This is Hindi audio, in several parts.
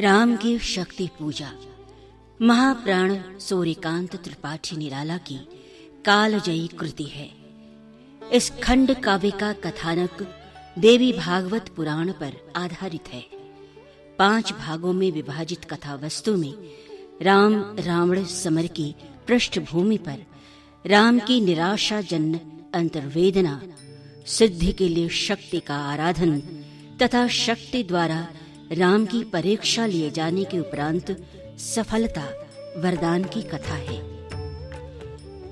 राम की शक्ति पूजा। महाप्राण सूर्यकांत त्रिपाठी निराला की कालजयी कृति है। इस खंड काव्य का कथानक देवी भागवत पुराण पर आधारित है। पाँच भागों में विभाजित कथा वस्तु में राम रावण समर की पृष्ठभूमि पर राम की निराशा जन्य अंतर्वेदना, सिद्धि के लिए शक्ति का आराधन तथा शक्ति द्वारा राम की परीक्षा लिए जाने के उपरांत सफलता वरदान की कथा है।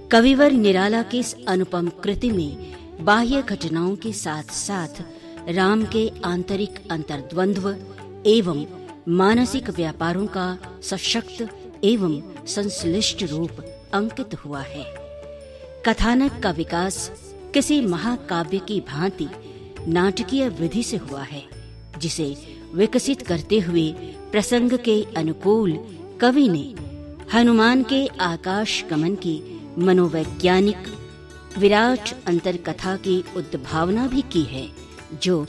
कविवर निराला की इस अनुपम कृति में बाह्य घटनाओं के साथ साथ राम के आंतरिक अंतर्द्वंद्व एवं मानसिक व्यापारों का सशक्त एवं संश्लिष्ट रूप अंकित हुआ है। कथानक का विकास किसी महाकाव्य की भांति नाटकीय विधि से हुआ है। जिसे विकसित करते हुए प्रसंग के अनुकूल कवि ने हनुमान के आकाश गमन की मनोवैज्ञानिक विराट अंतर कथा की उद्भावना भी की है, जो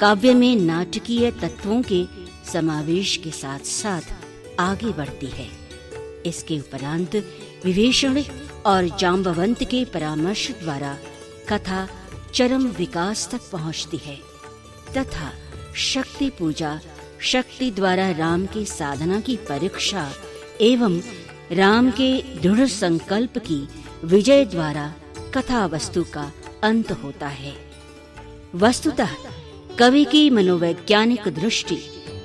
काव्य में नाटकीय तत्वों के समावेश के साथ साथ आगे बढ़ती है। इसके उपरांत विभीषण और जाम्बवंत के परामर्श द्वारा कथा चरम विकास तक पहुँचती है, तथा शक्ति पूजा, शक्ति द्वारा राम की साधना की परीक्षा, एवं राम के दृढ़ संकल्प की विजय द्वारा कथा वस्तु का अंत होता है। वस्तुतः कवि की मनोवैज्ञानिक दृष्टि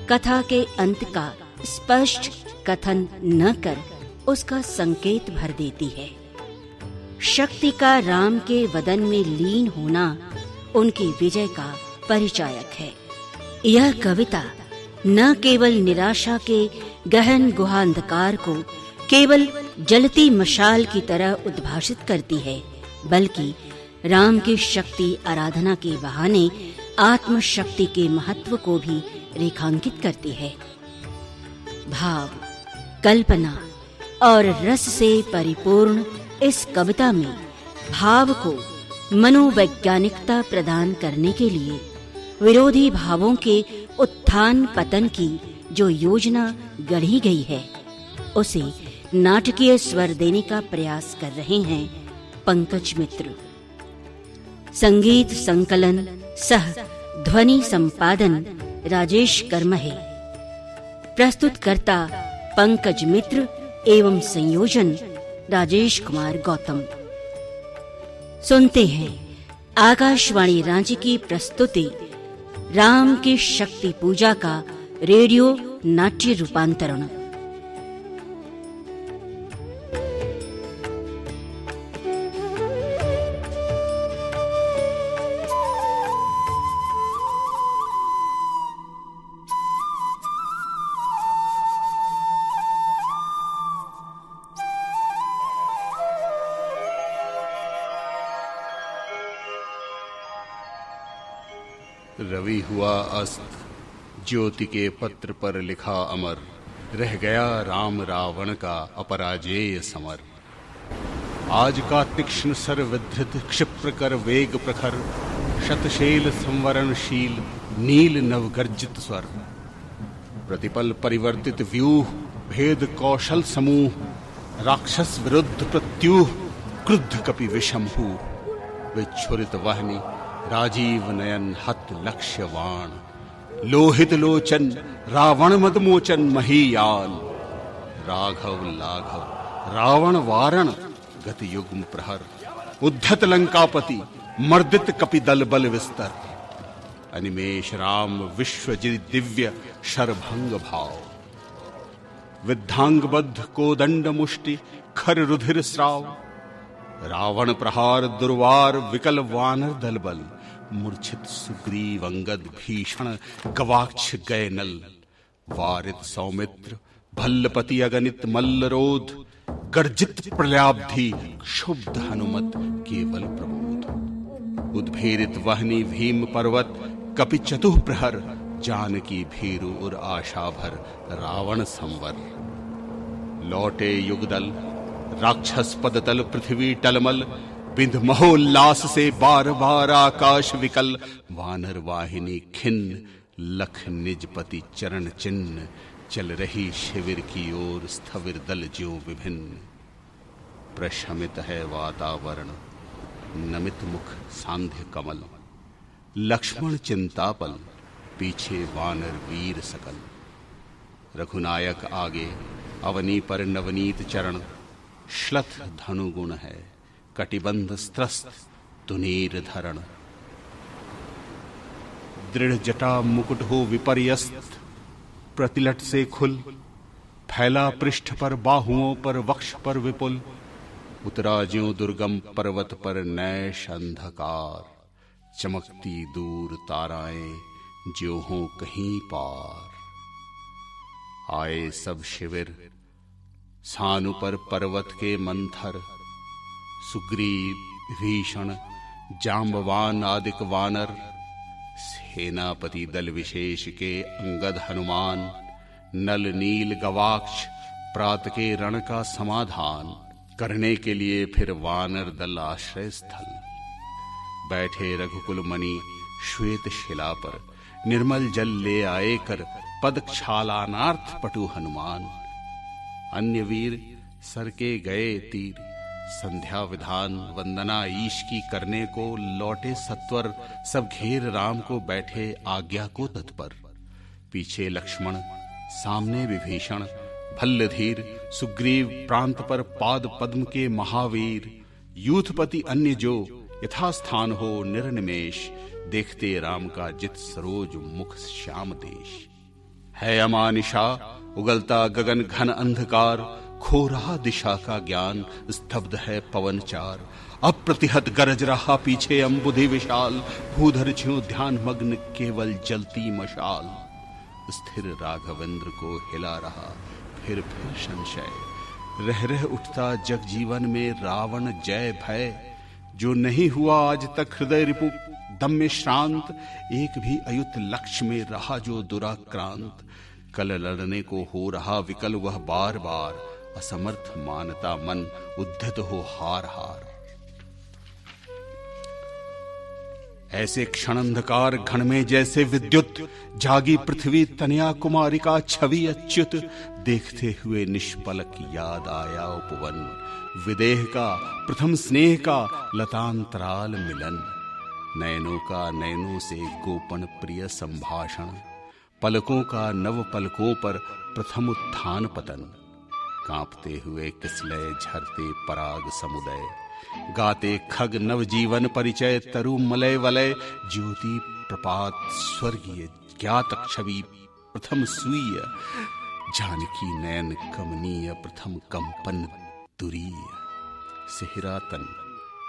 कथा के अंत का स्पष्ट कथन न कर उसका संकेत भर देती है। शक्ति का राम के वदन में लीन होना उनकी विजय का परिचायक है। यह कविता न केवल निराशा के गहन गुहांधकार को केवल जलती मशाल की तरह उद्भाषित करती है, बल्कि राम की शक्ति आराधना के बहाने आत्म शक्ति के महत्व को भी रेखांकित करती है। भाव, कल्पना और रस से परिपूर्ण इस कविता में भाव को मनोवैज्ञानिकता प्रदान करने के लिए विरोधी भावों के उत्थान पतन की जो योजना गढ़ी गई है, उसे नाटकीय स्वर देने का प्रयास कर रहे हैं पंकज मित्र। संगीत संकलन सह ध्वनि संपादन राजेश कर्म है प्रस्तुतकर्ता पंकज मित्र एवं संयोजन राजेश कुमार गौतम। सुनते हैं आकाशवाणी रांची की प्रस्तुति राम की शक्ति पूजा का रेडियो नाट्य रूपांतरण। अस्त। ज्योति के पत्र पर लिखा अमर। रह गया राम रावण का अपराजेय समर। आज का तीक्ष्ण सर विधृत क्षिप्र कर वेग प्रखर, शतशैल संवरणशील, नील नवगर्जित स्वर। प्रतिपल परिवर्तित व्यूह, भेद कौशल समूह, राक्षस विरुद्ध प्रत्युह, क्रुद्ध कपि विषमहु विच्छुरित वाहनी राजीव नयन हत लक्ष्यवाण। लोहित लोचन, रावण मदमोचन महीयाल। राघव लाघव, रावण वारण गति युग्म प्रहर। उद्धत लंकापति, मर्दित कपि दल बल विस्तर। अनिमेश राम विश्व दिव्य, शरभंग भाव। विद्धांगबद्ध कोदंड मुष्टि खर रुधिर श्राव रावण प्रहार दुर्वार विकल वानर दल बल मूर्छित सुग्रीव अंगद भीषण गवाक्ष गए नल, वारित सौमित्र, भल्लपति अगणित मल्लरोध, गर्जित प्रल्याब्धि, क्षुब्ध हनुमत केवल प्रबोध उद्भेरित वहनी भीम पर्वत, कपि चतुह प्रहर जानकी भीरु और आशा भर रावण संवर। लौटे युगदल राक्षस पद तल पृथ्वी टलमल बिंद महोल्लास से बार बार आकाश विकल, वानर वाहिनी खिन्न लख निज पति चरण चिन्ह चल रही शिविर की ओर स्थविर दल ज्यो विभिन्न। प्रशमित है वातावरण, नमित मुख सांध्य कमल, लक्ष्मण चिंतापल, पीछे वानर वीर सकल। रघुनायक आगे, अवनी पर नवनीत चरण श्लथ धनुगुण है, कटिबंध स्त्रस्त तुनीर धरण। दृढ़ जटा मुकुट हो विपर्यस्त, प्रतिलट से खुल, फैला पृष्ठ पर बाहुओं पर वक्ष पर विपुल उतरा ज्यो दुर्गम पर्वत पर नैश अंधकार, चमकती दूर ताराएँ ज्यो हो कहीं पार। आए सब शिविर सानु पर पर्वत के मंथर, सुग्रीव, भीषण जाम्बवान आदिक वानर सेनापति दल विशेष के अंगद हनुमान, नल नील गवाक्ष, प्रात के रण का समाधान करने के लिए फिर वानर दल आश्रय स्थल। बैठे रघुकुल मणि श्वेत शिला पर निर्मल जल ले आए कर पद क्षालानार्थ पटु हनुमान। अन्य वीर, सर के गए तीर। संध्या विधान वंदना ईश की करने को लौटे सत्वर, सब घेर राम को बैठे आज्ञा को तत्पर। पीछे लक्ष्मण, सामने विभीषण भल्लधीर सुग्रीव प्रांत पर पाद पद्म के महावीर। यूथपति अन्य जो, यथास्थान हो निरनिमेश, देखते राम का जित सरोज मुख श्याम देश। है अमानिशा उगलता गगन घन अंधकार, खो रहा दिशा का ज्ञान, स्तब्ध है पवन चार। अप्रतिहत गरज रहा पीछे अंबुधि विशाल, भूधर छो ध्यान मग्न केवल जलती मशाल। स्थिर राघवेंद्र को हिला रहा, फिर फिर संशय। रह रह उठता जग जीवन में रावण जय भय। जो नहीं हुआ आज तक हृदय रिपु दम में श्रांत, एक भी अयुत लक्ष्य में रहा जो दुराक्रांत। कल लड़ने को हो रहा विकल वह बार बार असमर्थ मानता मन, उद्धत हो हार हार ऐसे क्षण अंधकार घन में जैसे विद्युत, जागी पृथ्वी तनिया कुमारी का छवि अच्युत। देखते हुए निष्पलक याद आया उपवन। विदेह का, प्रथम स्नेह का, लतांतराल मिलन। नयनों का नयनों से गोपन प्रिय संभाषण। पलकों का नव पलकों पर प्रथम उत्थान पतन। कांपते हुए किसलय झरते पराग समुदय। गाते खग नव जीवन परिचय तरु मलय वलय। ज्योति प्रपात स्वर्गीय ज्ञात छवि प्रथम सुय। जानकी नयन कमनीय प्रथम कंपन तुरीय। सेहरा तन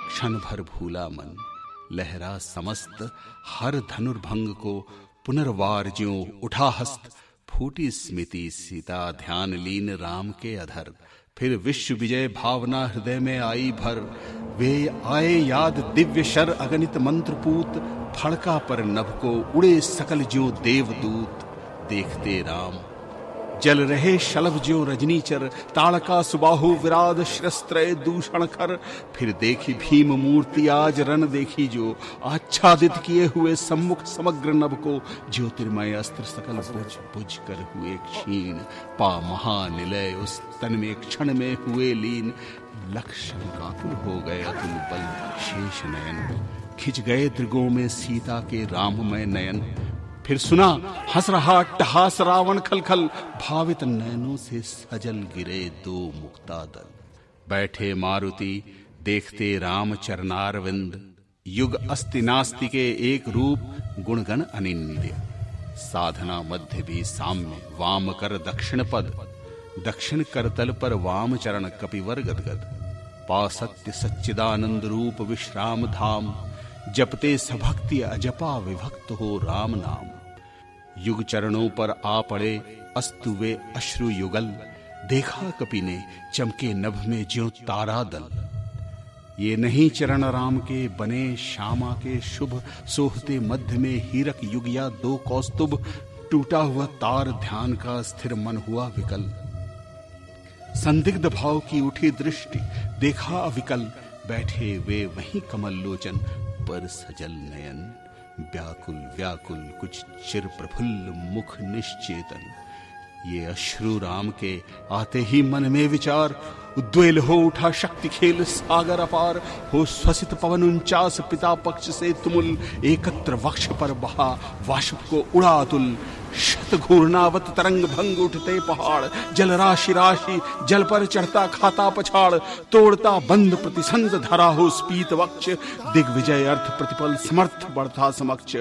क्षण भर भूला मन। लहरा समस्त हर धनुर्भंग को पुनर्वार उठा हस्त फूटी स्मृति सीता ध्यान लीन राम के अधर। फिर विश्व विजय भावना हृदय में आई भर। वे आए याद दिव्य शर अगणित मंत्रपूत, फड़का पर नभ को उड़े सकल ज्यो देवदूत। देखते राम जल रहे शलभ ज्यो रजनीचर ताड़का सुबाहु विराद शस्त्र दूषण कर। फिर देखी भीम मूर्ति, आज रन देखी जो आच्छादित किए हुए सम्मुख समग्र नभ को, ज्योतिर्मय अस्त्र सकल बुझ बुझ कर हुए क्षीण। पा महानिलय उस तन में, क्षण में हुए लीन। लक्षण कातुर हो गए अतुल बल शेष नयन। खिंच गए त्रिगो में सीता के राममय नयन। फिर सुना, हंस रहा टहास रावण खलखल। भावित नैनों से सजल गिरे दो मुक्ता दल। बैठे मारुति, देखते राम चरणारविंद युग अस्ति नास्ति के एक रूप, गुणगण अनिंद्य। साधना मध्य भी साम्य, वाम कर दक्षिण पद। दक्षिण करतल पर वाम चरण कपिवर गदगद। पा सत्य सच्चिदानंद रूप विश्राम धाम। जपते सभक्ति अजपा विभक्त हो राम नाम। युग चरणों पर आ पड़े अस्तु वे अश्रु युगल, देखा कपि ने चमके नभ में ज्यो तारा दल। ये नहीं चरण राम के बने, श्यामा के शुभ, सोहते मध्य में हीरक युग या दो कौस्तुभ, टूटा हुआ तार ध्यान का स्थिर मन हुआ विकल। संदिग्ध भाव की उठी दृष्टि, देखा अविकल, बैठे वे वहीं कमल लोचन पर सजल नयन व्याकुल व्याकुल कुछ चिर प्रफुल्ल मुख निश्चेतन। ये अश्रु राम के आते ही मन में विचार, उद्वेल हो उठा शक्ति खेल सागर अपार, हो स्वसित पवन उनचास पिता पक्ष से तुमुल, एकत्र वक्ष पर बहा वाशुप को उड़ा अतुल शत घूर्णावत तरंग भंग उठते पहाड़, जल राशि राशि, जल पर चढ़ता खाता पछाड़, तोड़ता बंद प्रतिसंध धरा हो स्पीत वक्ष, दिग्विजय अर्थ प्रतिपल समर्थ बढ़ता समक्ष।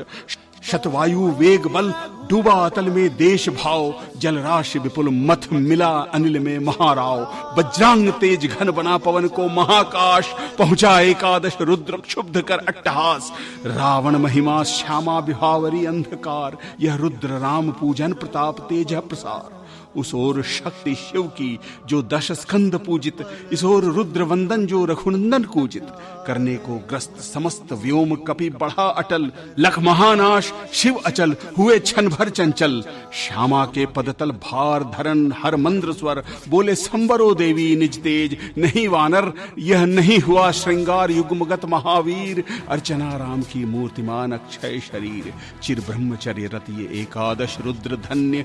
शतवायु वेग बल, डूबा अतल में देश भाव जल राशि विपुल मथ मिला अनिल में महाराव। बज्रांग तेज घन बना पवन को महाकाश, पहुँचा एकादश रुद्र क्षुब्ध कर अट्टहास। रावण महिमा, श्यामा विभावरी अंधकार, यह रुद्र राम पूजन प्रताप तेज प्रसार। उस ओर शक्ति शिव की, जो दश स्कंद पूजित, इस ओर रुद्र वंदन जो रघुनंदन पूजित करने को ग्रस्त समस्त व्योम कपि बढ़ा अटल, लख महानाश, शिव अचल, हुए क्षण भर चंचल। श्यामा के पदतल भार धरन, हर मंद्र स्वर, बोले संबरो देवी निज तेज, नहीं वानर, यह नहीं हुआ श्रृंगार युगमगत महावीर। अर्चना राम की मूर्तिमान अक्षय शरीर, चिर ब्रह्मचर्य रत ये एकादश रुद्र धन्य,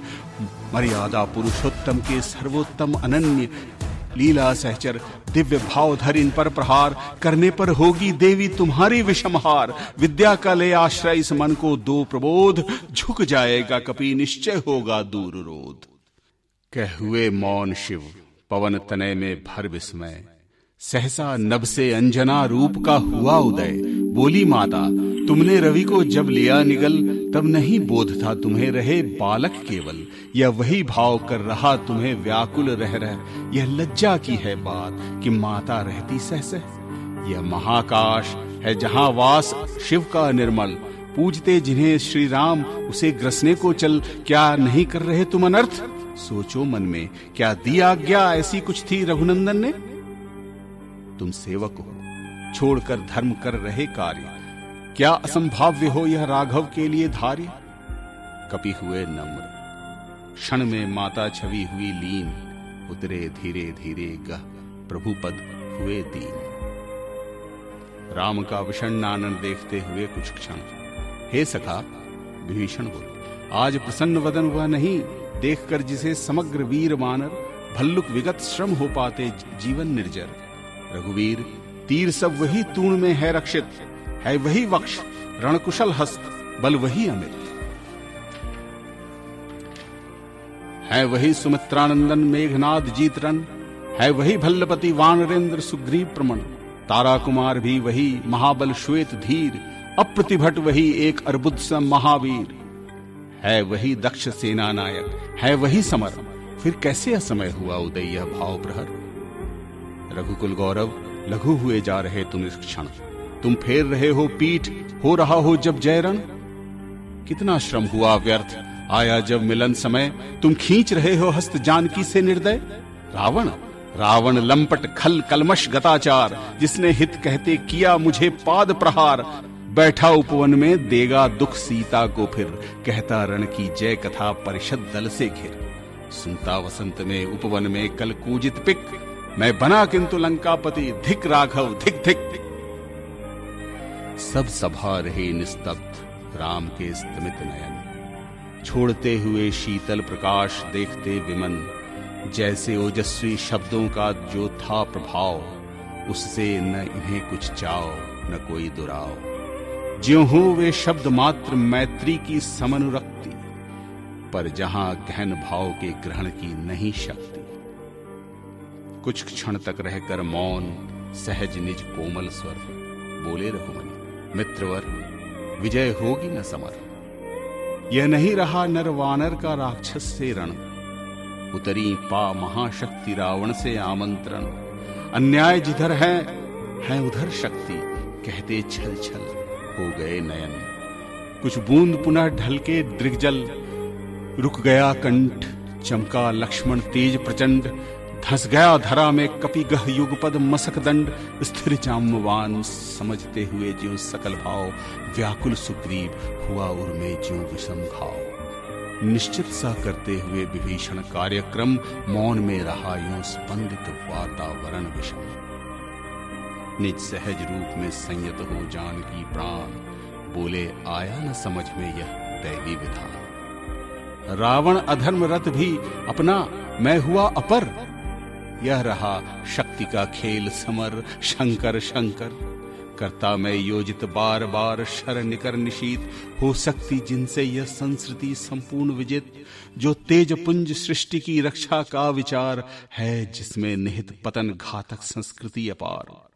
मर्यादा पुरुषोत्तम के सर्वोत्तम अनन्य लीला सहचर दिव्य भाव धर इन पर प्रहार करने पर होगी देवी तुम्हारी विषमहार। विद्या का ले आश्रय, इस मन को दो प्रबोध, झुक जाएगा कपि, निश्चय होगा दूर रोध। कह हुए मौन शिव, पवन तनय में भर विस्मय। सहसा नभ से अंजना रूप का हुआ उदय। बोली, माता, तुमने रवि को जब लिया निगल, तब नहीं बोध था तुम्हें रहे बालक केवल। यह वही भाव कर रहा तुम्हें व्याकुल रह रह। यह लज्जा की है बात कि माता रहती सह सह यह महाकाश है जहाँ वास शिव का निर्मल। पूजते जिन्हें श्री राम उसे ग्रसने को चल। क्या नहीं कर रहे तुम अनर्थ? सोचो मन में, क्या दी आज्ञा ऐसी कुछ थी रघुनंदन ने? तुम सेवक हो छोड़कर धर्म कर रहे कार्य। क्या असंभाव्य हो यह राघव के लिए धार्य? कपि हुए नम्र। क्षण में माता छवि हुई लीन, उतरे धीरे धीरे गह प्रभु पद हुए दीन। राम का विषण आनंद देखते हुए कुछ क्षण। हे सखा विभीषण बोले, आज प्रसन्न वदन हुआ नहीं, देखकर जिसे समग्र वीर मानर, भल्लुक विगत श्रम हो पाते जीवन निर्जर। रघुवीर तीर सब वही तूण में है रक्षित, है वही वक्ष, रणकुशल हस्त, बल वही अमित। है वही सुमित्रानंदन मेघनाद जीत रन है वही भल्लपति वानरेंद्र सुग्रीव प्रमण तारा कुमार भी वही महाबल श्वेत धीर, अप्रतिभट वही एक अर्बुद महावीर। है वही दक्ष सेना नायक है वही समर, फिर कैसे असमय हुआ उदय यह भाव प्रहर रघुकुल गौरव लघु हुए जा रहे तुम इस क्षण। तुम फेर रहे हो पीठ, हो रहा हो जब जयरण कितना श्रम हुआ व्यर्थ, आया जब मिलन समय। तुम खींच रहे हो हस्त जानकी से निर्दय। रावण रावण लंपट खल कलमश गताचार। जिसने हित कहते किया मुझे पाद प्रहार। बैठा उपवन में देगा दुख सीता को फिर। कहता रण की जय कथा परिषद दल से घिर। सुनता वसंत में उपवन में कल कूजित पिक। मैं बना किंतु लंकापति, धिक राघव, धिक धिक। सब सभा रहे निस्तब्ध, राम के स्तमित नयन। छोड़ते हुए शीतल प्रकाश देखते विमन, जैसे ओजस्वी शब्दों का जो था प्रभाव, उससे न इन्हें कुछ चाओ न कोई दुराव। ज्यो हो वे शब्द मात्र मैत्री की समनुरक्ति, पर जहाँ गहन भाव के ग्रहण की नहीं शक्ति। कुछ क्षण तक रहकर मौन, सहज, निज, कोमल स्वर। बोले रघुमनि मित्रवर, विजय होगी न समर। यह नहीं रहा नर वानर का राक्षस से रण। उतरी पा महाशक्ति रावण से आमंत्रण। अन्याय जिधर है है उधर शक्ति। कहते छल छल, हो गए नयन। कुछ बूंद पुनः ढल के दृग्जल। रुक गया कंठ, चमका लक्ष्मण तेज प्रचंड। धस गया धरा में कपि गह युगपद मसक दंड, स्थिर जामवान समझते हुए जो सकल भाव, व्याकुल सुग्रीव हुआ उर्मे जो विषम घाव निश्चित सा करते हुए विभीषण कार्यक्रम, मौन में रहा यूँ स्पंदित वातावरण विषम। निज सहज रूप में संयत हो जान की प्राण, बोले, आया न समझ में यह दैवी विधान। रावण अधर्म रथ भी, अपना, मैं हुआ अपर। यह रहा शक्ति का खेल समर, शंकर शंकर। करता मैं योजित बार बार शर निकर निशीत, हो सकती जिनसे यह संस्कृति संपूर्ण विजित। जो तेज पुंज सृष्टि की रक्षा का विचार है, जिसमें निहित पतन घातक संस्कृति अपार।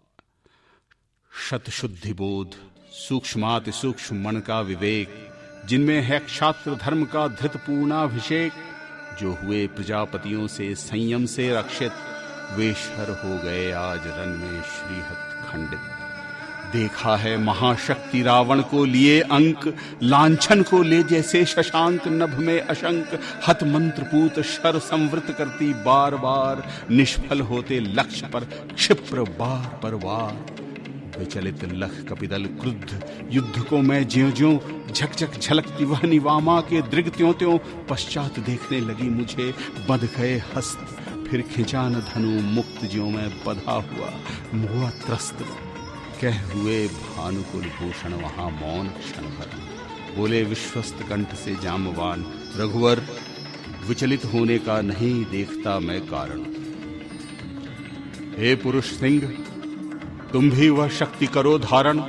शत शुद्धि बोध, सूक्ष्माति सूक्ष्म मन का विवेक, जिनमें है क्षात्र धर्म का धृत पूर्णाभिषेक जो हुए प्रजापतियों से संयम से रक्षित वे शर हो गए आज रन में श्रीहत खंडित। देखा है महाशक्ति रावण को लिए अंक, लांछन को ले जैसे शशांक नभ में अशंक। हत मंत्र पूत शर संवृत करती बार बार निष्फल होते लक्ष्य पर, क्षिप्र बार पर बार विचलित लख कपिदल क्रुद्ध, युद्ध को मैं ज्यो ज्यो झकझक झलकती, वह निवामा के दृग त्यों त्यों पश्चात देखने लगी मुझे, बध गए हस्त। फिर खिंचान धनु मुक्त ज्यो में बधा हुआ। मुआ त्रस्त। कह हुए भानुकुल भूषण वहाँ मौन क्षण बोले, विश्वस्त कंठ से जामवान, रघुवर, विचलित होने का नहीं देखता मैं कारण। हे पुरुष सिंह, तुम भी वह शक्ति करो धारण।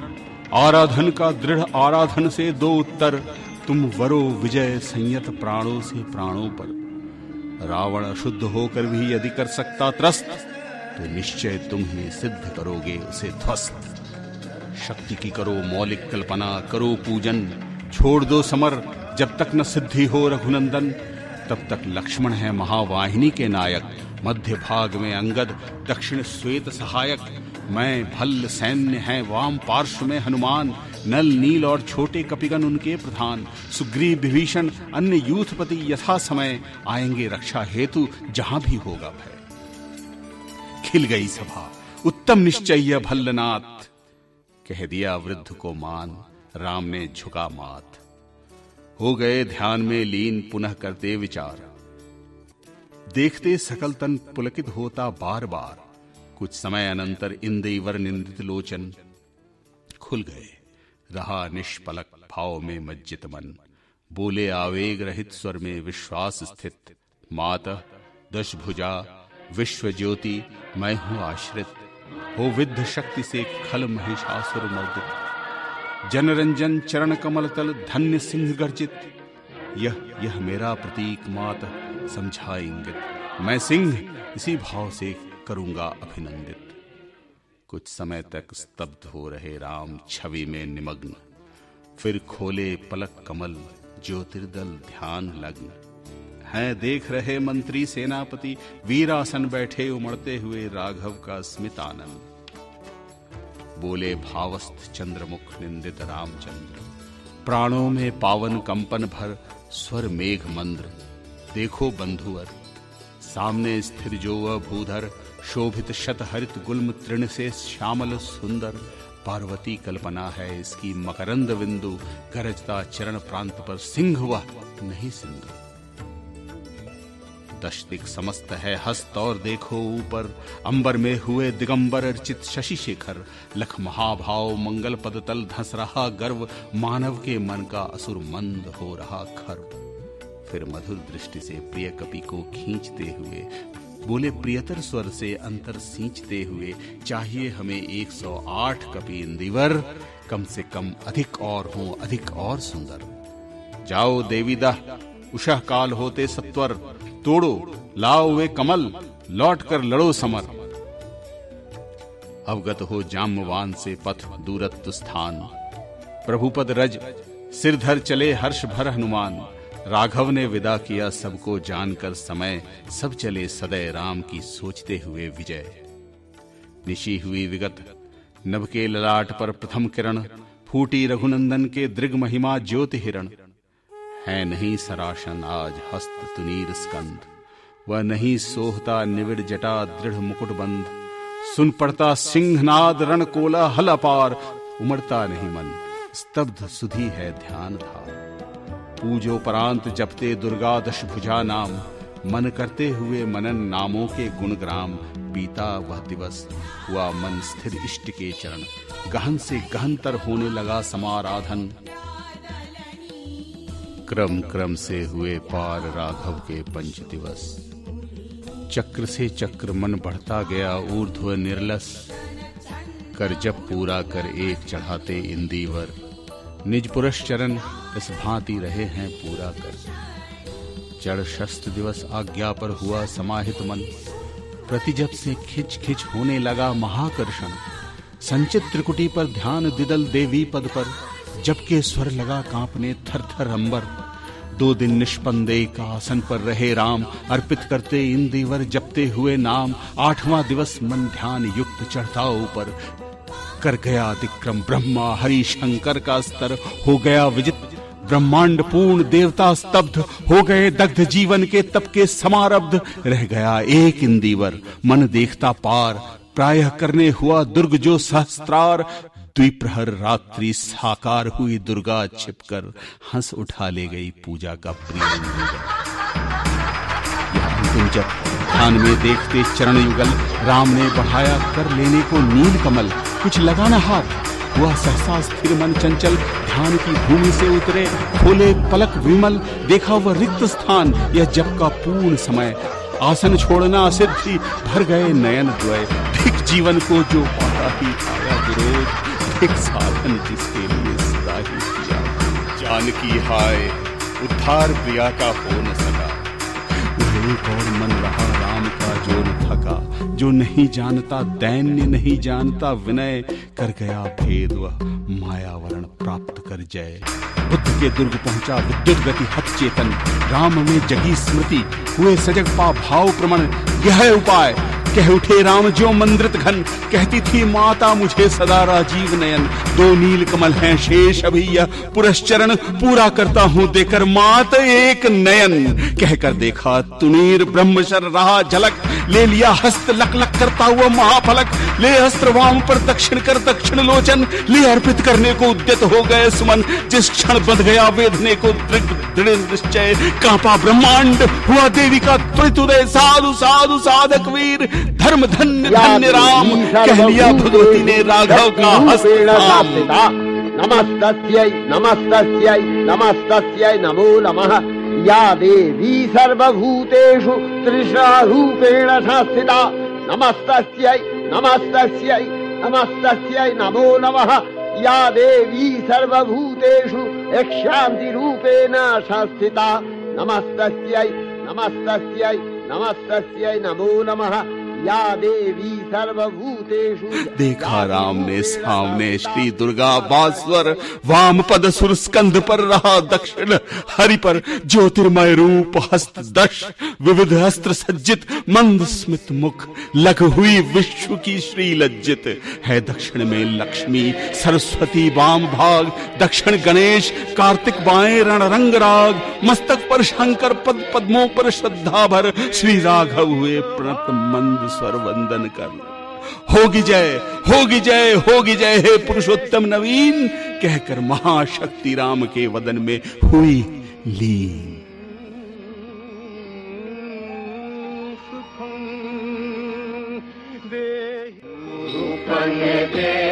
आराधन का दृढ़ आराधन से दो उत्तर। तुम वरो विजय संयत प्राणों से प्राणों पर। रावण अशुद्ध होकर भी यदि कर सकता त्रस्त तो निश्चय तुम ही सिद्ध करोगे उसे ध्वस्त। शक्ति की करो मौलिक कल्पना, करो पूजन, छोड़ दो समर, जब तक न सिद्धि हो रघुनंदन। तब तक लक्ष्मण है महावाहिनी के नायक, मध्य भाग में अंगद, दक्षिण श्वेत सहायक। मैं भल्ल सैन्य है वाम पार्श्व में हनुमान नल, नील और छोटे कपिगन उनके प्रधान। सुग्रीव विभीषण, अन्य यूथपति यथा समय आएँगे रक्षा हेतु, जहाँ भी होगा भय। खिल गई सभा। उत्तम निश्चय, भल्लनाथ। कह दिया वृद्ध को मान। राम ने झुका मात हो गए ध्यान में लीन, पुनः करते विचार। देखते सकल तन पुलकित होता बार बार। कुछ समय अनंतर इंद्र निंदित लोचन। खुल गए। रहा निष्पलक भाव में मज्जित मन। बोले आवेग रहित स्वर में विश्वास स्थित। माता दश भुजा विश्व ज्योति मैं हूँ आश्रित। हो विद्ध शक्ति से खल महिषासुर मर्दित। जनरंजन चरण कमल तल धन्य सिंह गर्जित। यह यह मेरा प्रतीक मात समझा इंगित मैं सिंह, इसी भाव से करूँगा अभिनंदित। कुछ समय तक स्तब्ध हो रहे राम छवि में निमग्न। फिर खोले पलक कमल, ज्योतिर्दल ध्यान लग्न। हैं देख रहे मंत्री सेनापति, वीरासन बैठे उमड़ते हुए राघव का स्मित आनंद बोले भावस्थ चंद्रमुख निंदित रामचंद्र। प्राणों में पावन कंपन भर, स्वर मेघ मंद्र। देखो बंधुअर, सामने स्थिर जो वह भूधर शोभित शत हरित गुल्म तृण से श्यामल सुंदर। पार्वती कल्पना है इसकी मकरंद बिंदु। गरजता चरण प्रांत पर सिंह वह नहीं सिंधु। दशदिक समस्त है हस्त और देखो ऊपर। अंबर में हुए दिगंबर अर्चित शशि शेखर। लख महाभाव मंगल पद तल धस रहा गर्व। मानव के मन का असुर मंद हो रहा खर्व। फिर मधुर दृष्टि से प्रिय कपि को खींचते हुए बोले, प्रियतर स्वर से अंतर सींचते हुए चाहिए हमें 108 कपि इंदिवर कम से कम अधिक और हो, अधिक और सुंदर। जाओ देवीदा उषा काल होते सत्वर। तोड़ो, लाओ वे कमल, लौट कर लड़ो समर। अवगत हो जामवान से पथ दूरत्व स्थान। प्रभुपद रज, सिरधर चले हर्ष भर हनुमान। राघव ने विदा किया सबको जानकर समय सब चले सदय राम की सोचते हुए विजय। निशी हुई विगत नभ के ललाट पर प्रथम किरण, फूटी रघुनंदन के दृग महिमा ज्योति हिरण। है नहीं सराशन आज हस्त तुनीर स्कंद वह नहीं सोहता निविड़ जटा दृढ़ मुकुट बंद। सुन पड़ता सिंहनाद रण कोला हल अपार, उमड़ता नहीं मन, स्तब्ध सुधी है ध्यान था पूजो परांत जपते दुर्गा दश भुजा नाम। मन करते हुए मनन नामों के गुणग्राम। बीता वह दिवस, हुआ मन स्थिर इष्ट के चरण। गहन से गहनतर होने लगा समाराधन। क्रम क्रम से हुए पार राघव के पंच दिवस। चक्र से चक्र मन बढ़ता गया ऊर्ध्व निर्लस। कर जब पूरा कर एक चढ़ाते इंदीवर। निज पुरुष चरण इस भांति रहे हैं पूरा कर। चढ़ शस्त्र दिवस आज्ञा पर हुआ समाहित मन। प्रतिजप से खिच खिच होने लगा महाकर्षण। संचित त्रिकुटी पर ध्यान दिदल देवी पद पर। जबके स्वर लगा कांपने थर थर अंबर। दो दिन निष्पंदे का आसन पर रहे राम। अर्पित करते इन देवर जपते हुए नाम। आठवां दिवस मन ध्यान युक्त चढ़ता ऊपर। कर गया अतिक्रम ब्रह्मा हरि शंकर का स्तर। हो गया विजित। ब्रह्मांड पूर्ण देवता स्तब्ध हो गए, दग्ध जीवन के तप के समारब्ध रह गया एक इंदीवर। मन देखता पार, प्रायः करने हुआ दुर्ग जो सहस्त्रार। द्विप्रहर रात्रि साकार हुई दुर्गा छिपकर हंस उठा ले गई पूजा का प्रिय जब ध्यान में देखते चरण युगल राम ने बढ़ाया कर लेने को नील कमल, कुछ लगाना हाथ। हुआ सहसा स्थिर मन चंचल ध्यान की भूमि से उतरे, खोले पलक विमल, देखा वह रिक्त स्थान, यह जब का पूर्ण समय। आसन छोड़ना सिद्धि भर गए नयन द्वय। भिक जीवन को जो पाता ही आया विरोध भिक साधन जिसके लिए सदा ही किया। जानकी हाय, उद्धार प्रिया का हो न सका एक और मन रहा राम का जो न थका। जो नहीं जानता दैन्य, नहीं जानता विनय, कर गया भेद वह मायावरण प्राप्त कर जय। बुद्ध के दुर्ग पहुँचा विद्युत गति हत चेतन। राम में जगी स्मृति, हुए सजग पा भाव प्रमण, यह उपाय। कह उठे राम जो मंद्रित घन। कहती थी, माता, मुझे सदा राजीव नयन। दो नील कमल हैं शेष अभी यह पुरस्चरण पूरा करता हूँ देकर मात एक नयन। कहकर देखा, तुनीर ब्रह्मशर रहा झलक। ले लिया हस्त, लक लक करता हुआ महाफलक। ले अस्त्र वाम पर दक्षिण कर दक्षिण लोचन। ले अर्पित करने को उद्यत हो गए सुमन। जिस क्षण बंध गया वेदने को दृढ़ निश्चय। कांपा ब्रह्मांड, हुआ देवी का त्वरित उदय। साधु साधु, साधक वीर। धर्म धन्य धन्य राम। कह लिया भगवती ने राघव का नमस्तस्यै नमस्तस्यै नमस्तस्यै नमो नमः। या देवी सर्वभूतेषु तृष्णारूपेण संस्थिता। नमस्तस्यै नमस्तस्यै नमस्तस्यै नमो नमः। या देवी सर्वभूतेषु यक्षान्तिरूपेण संस्थिता। नमस्तस्यै नमस्तस्यै नमस्तस्यै नमो नमः। या देवी सर्वभूतेषु देखा राम ने सामने श्री दुर्गा बास्वर वाम पद सुर स्कंद पर रहा दक्षिण हरि पर ज्योतिर्मय रूप हस्त दश विविध अस्त्र सज्जित मंद स्मित मुख लग हुई विश्व की श्री लज्जित। है दक्षिण में लक्ष्मी सरस्वती वाम भाग दक्षिण गणेश कार्तिक बाएँ रण रंग राग मस्तक पर शंकर पद पद्मों पर श्रद्धा भर श्री राघव हुए प्रणत मंद स्वर वंदन कर होगी जय होगी जय होगी जय हे पुरुषोत्तम नवीन कहकर महाशक्ति राम के वदन में हुई ली Yeah.